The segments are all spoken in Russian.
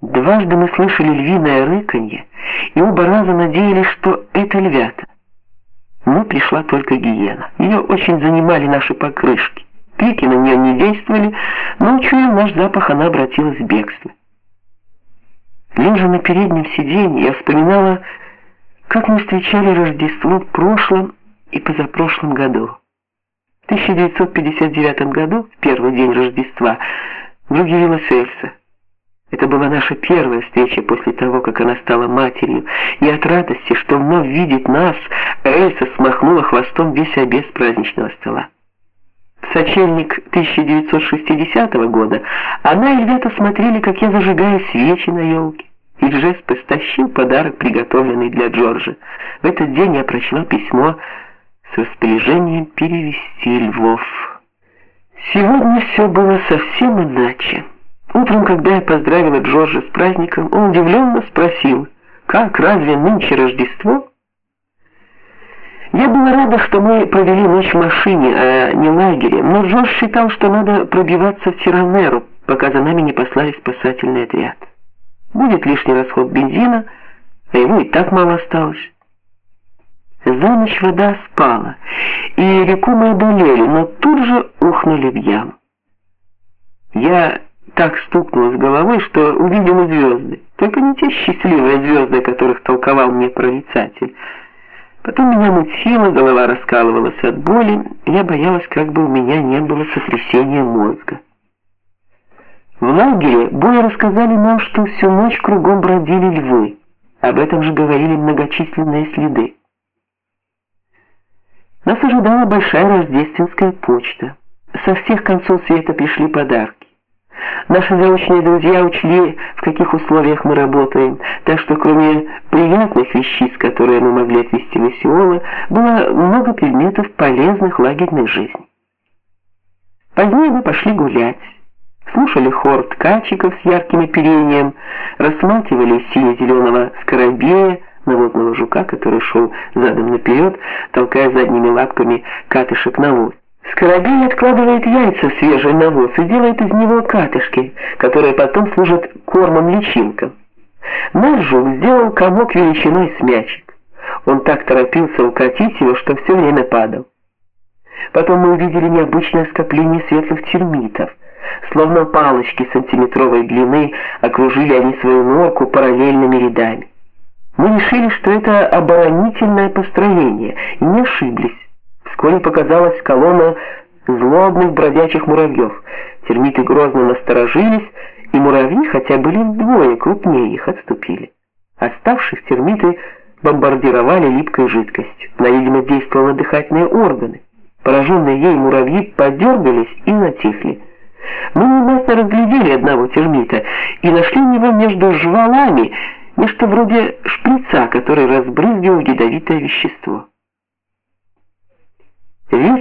Дважды мы слышали львиное рыканье, и оба раза надеялись, что это львята. Но пришла только гиена. Ее очень занимали наши покрышки. Крики на нее не действовали, но учуяв наш запах, она обратилась в бегство. Лежа на переднем сиденье, я вспоминала, как мы встречали Рождество в прошлом и позапрошлом году. В 1959 году, в первый день Рождества, вдруг явилась Эльса. Это была наша первая встреча после того, как она стала матерью, и от радости, что вновь видит нас, Эльса смахнула хвостом весь обед с праздничного стола. В сочельник 1960 года она и ребята смотрели, как я зажигаю свечи на елке и Джесп стащил подарок, приготовленный для Джорджа. В этот день я прочла письмо с распоряжением перевести Львов. Сегодня все было совсем иначе. Утром, когда я поздравила Джорджа с праздником, он удивленно спросил: "Как, разве нынче Рождество?" Я была рада, что мы провели ночь в машине, а не в лагере, но Джордж считал, что надо пробиваться в Тиранеру, пока за нами не послали спасательный отряд. Будет лишний расход бензина, а его и так мало осталось. За ночь вода спала, и реку мы одолели, но тут же ухнули в яму. Я так стукнулась головой, что увидела звезды. Только не те счастливые звезды, о которых толковал мне прорицатель. Потом меня мутило, голова раскалывалась от боли, я боялась, как бы у меня не было сотрясения мозга. В лагере бои рассказали нам, что всю ночь кругом бродили львы. Об этом же говорили многочисленные следы. Нас ожидала большая рождественская почта. Со всех концов света пришли подарки. Наши заочные друзья учли, в каких условиях мы работаем, так что кроме приятных вещиц, которые мы могли отвезти в Исиола, было много предметов полезных лагерной жизни. Позднее мы пошли гулять слушали хор ткачиков с ярким оперением, рассматривали сине-зеленого скоробея, навозного жука, который шел задом наперед, толкая задними лапками катышек навоз. Скоробей откладывает яйца в свежий навоз и делает из него катышки, которые потом служат кормом-личинкам. Наш жук сделал комок величиной с мячик. Он так торопился укатить его, что все время падал. Потом мы увидели необычное скопление светлых термитов – Словно палочки сантиметровой длины окружили они свою норку параллельными рядами. Мы решили, что это оборонительное построение, и не ошиблись. Вскоре показалась колонна злобных бродячих муравьев. Термиты грозно насторожились, и муравьи, хотя были вдвое крупнее их, отступили. Оставших термиты бомбардировали липкой жидкостью. Она, видимо, действовала дыхательные органы. Пораженные ей муравьи подергались и натихли. Мы внимательно разглядели одного термита и нашли у него между жвалами нечто вроде шприца, который разбрызгивал ядовитое вещество.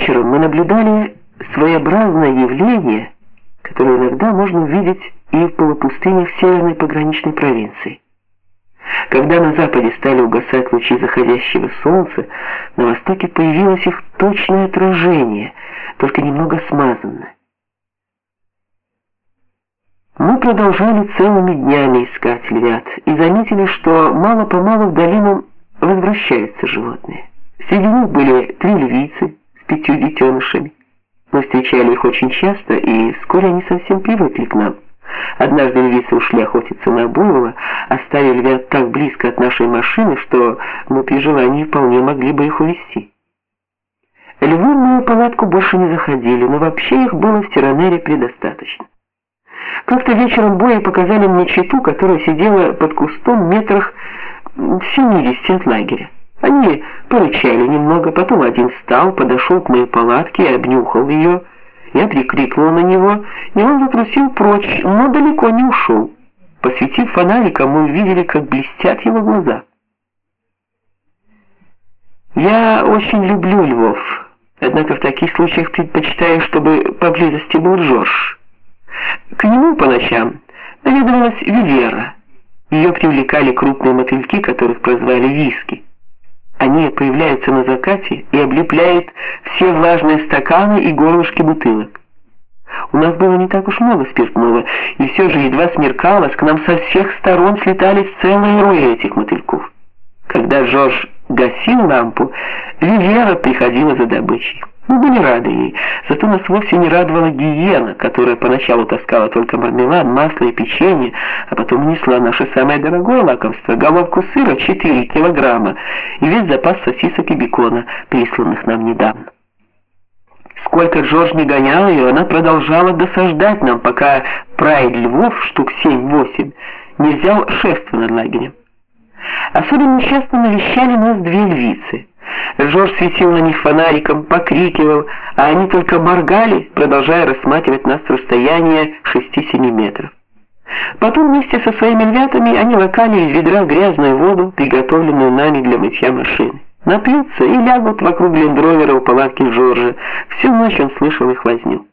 Вечером мы наблюдали своеобразное явление, которое иногда можно увидеть и в полупустынях северной пограничной провинции. Когда на западе стали угасать лучи заходящего солнца, на востоке появилось их точное отражение, только немного смазанное. Мы продолжали целыми днями искать львят и заметили, что мало-помалу в долину возвращаются животные. Среди них были три львицы пятью детенышами. Мы встречали их очень часто, и вскоре они совсем привыкли к нам. Однажды львицы ушли охотиться на буйвола, оставили львят так близко от нашей машины, что мы при желании вполне могли бы их увести. Львы в мою палатку больше не заходили, но вообще их было в Тиранере предостаточно. Как-то вечером бои показали мне читу, которая сидела под кустом метрах в 70 от лагеря. Они порычали немного, потом один встал, подошел к моей палатке и обнюхал ее. Я прикрикнул на него, и он затрусил прочь, но далеко не ушел. Посветив фонариком, мы увидели, как блестят его глаза. Я очень люблю львов, однако в таких случаях предпочитаю, чтобы поблизости был Джордж. К нему по ночам наведывалась Вивера. Ее привлекали крупные мотыльки, которых прозвали виски. Они появляются на закате и облепляют все влажные стаканы и горлышки бутылок. У нас было не так уж много спиртного, и все же едва смеркалось, к нам со всех сторон слетались целые рои этих мотыльков. Когда Жорж гасил лампу, Вивера приходила за добычей. Мы были рады ей, зато нас вовсе не радовала гиена, которая поначалу таскала только мармелад, масло и печенье, а потом несла наше самое дорогое лакомство, головку сыра 4 килограмма и весь запас сосисок и бекона, присланных нам недавно. Сколько Джордж не гонял ее, она продолжала досаждать нам, пока прайд львов, штук 7-8, не взял шефство над лагерем. Особенно часто навещали нас две львицы. Жорж светил на них фонариком, покрикивал, а они только моргали, продолжая рассматривать нас с расстояния 6-7 метров. Потом вместе со своими львятами они лакали из ведра грязную воду, приготовленную нами для мытья машины. Напьются и лягут вокруг лендровера у палатки Жоржа. Всю ночь он слышал их возню.